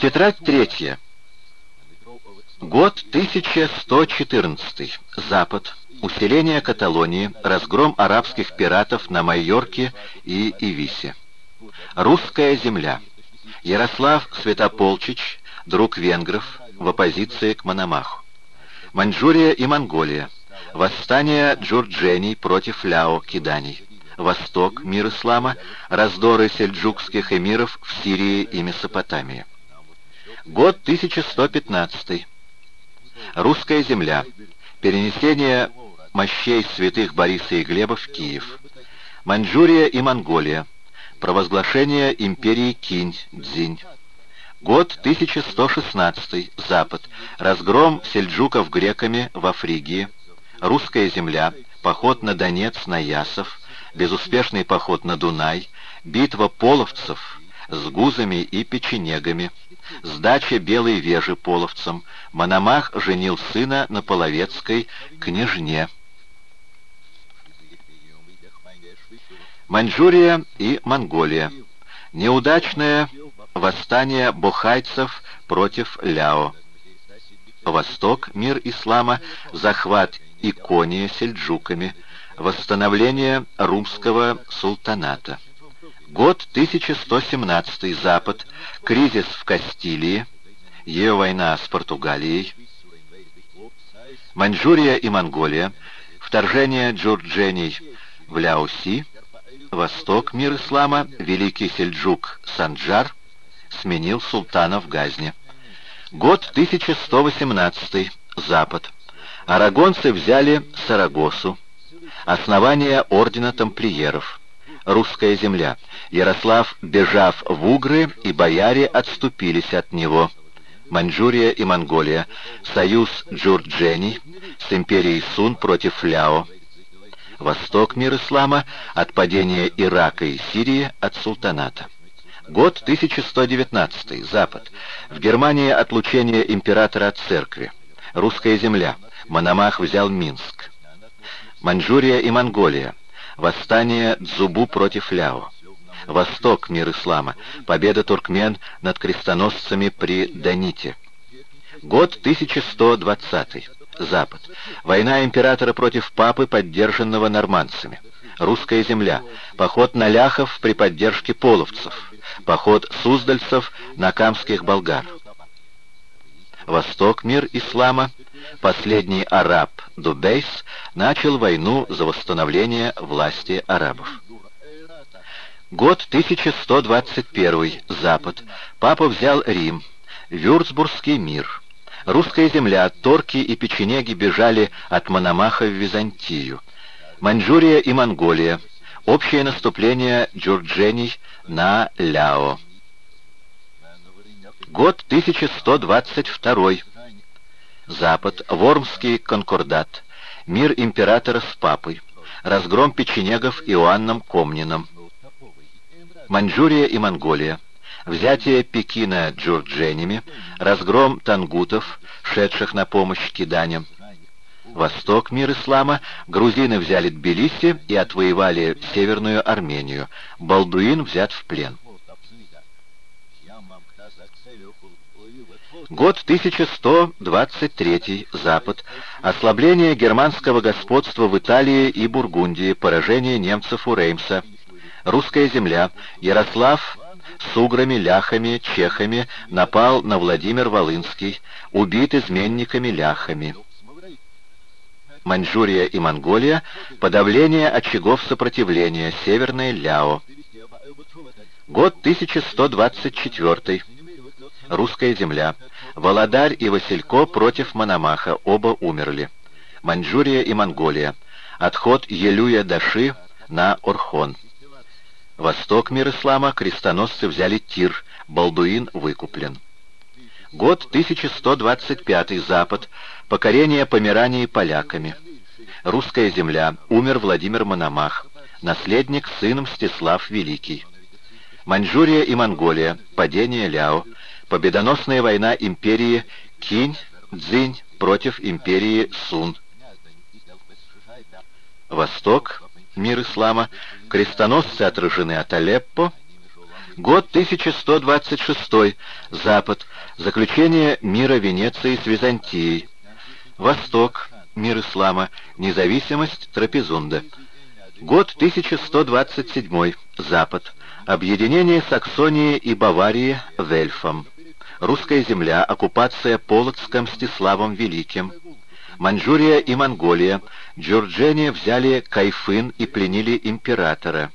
Тетрадь третья. Год 1114. Запад. Усиление Каталонии. Разгром арабских пиратов на Майорке и Ивисе. Русская земля. Ярослав Святополчич, друг венгров, в оппозиции к Мономаху. Маньчжурия и Монголия. Восстание Джурджений против Ляо Киданий. Восток, мир ислама, раздоры сельджукских эмиров в Сирии и Месопотамии. Год 1115. Русская земля. Перенесение мощей святых Бориса и Глеба в Киев. Маньчжурия и Монголия. Провозглашение империи Кинь-Дзинь. Год 1116. Запад. Разгром сельджуков греками во Фригии. Русская земля. Поход на Донец, на Ясов. Безуспешный поход на Дунай. Битва половцев с гузами и печенегами. Сдача белой вежи половцам. Мономах женил сына на половецкой княжне. Маньчжурия и Монголия. Неудачное восстание бухайцев против Ляо. Восток, мир ислама, захват Икония сельджуками, восстановление румского султаната. Год 1117, Запад, кризис в Кастилии, ее война с Португалией, Маньчжурия и Монголия, вторжение джурджений в Ляоси, Восток, мир ислама, великий сельджук Санджар сменил султана в Газне. Год 1118, Запад. Арагонцы взяли Сарагосу. Основание ордена тамплиеров. Русская земля. Ярослав, бежав в Угры, и бояре отступились от него. Маньчжурия и Монголия. Союз Джурджений с империей Сун против Ляо. Восток мир ислама от падения Ирака и Сирии от султаната. Год 1119. Запад. В Германии отлучение императора от церкви. Русская земля. Мономах взял Минск. Маньчжурия и Монголия. Восстание Дзубу против Ляо. Восток, мир ислама. Победа туркмен над крестоносцами при Даните. Год 1120. Запад. Война императора против папы, поддержанного нормандцами. Русская земля. Поход на ляхов при поддержке половцев. Поход суздальцев на камских болгар. Восток, мир ислама. Последний араб Дубейс начал войну за восстановление власти арабов. Год 1121. Запад. Папа взял Рим. Вюрцбургский мир. Русская земля, торки и печенеги бежали от Мономаха в Византию. Маньчжурия и Монголия. Общее наступление джурджений на Ляо. Год 1122. Запад. Вормский конкордат. Мир императора с папой. Разгром печенегов Иоанном Комнином. Маньчжурия и Монголия взятие Пекина джурдженями, разгром тангутов, шедших на помощь киданям. Восток, мир ислама, грузины взяли Тбилиси и отвоевали Северную Армению. Балдуин взят в плен. Год 1123, Запад. Ослабление германского господства в Италии и Бургундии, поражение немцев у Реймса. Русская земля. Ярослав с уграми, ляхами, чехами напал на Владимир Волынский, убит изменниками-ляхами. Маньчжурия и Монголия, подавление очагов сопротивления, Северное Ляо. Год 1124. Русская земля. Володарь и Василько против Мономаха, оба умерли. Маньчжурия и Монголия. Отход Елюя-Даши на Орхон. Восток мир ислама, крестоносцы взяли Тир, Балдуин выкуплен. Год 1125, Запад, покорение Померании поляками. Русская земля, умер Владимир Мономах, наследник сын Мстислав Великий. Маньчжурия и Монголия, падение Ляо, победоносная война империи Кинь-Дзинь против империи Сун. Восток, мир ислама, крестоносцы отражены от Алеппо, Год 1126. Запад. Заключение мира Венеции с Византией. Восток. Мир ислама. Независимость Трапезунда. Год 1127. Запад. Объединение Саксонии и Баварии Вельфом. Русская земля. Оккупация Полоцка Мстиславом Великим. Маньчжурия и Монголия. Джорджения взяли Кайфын и пленили императора.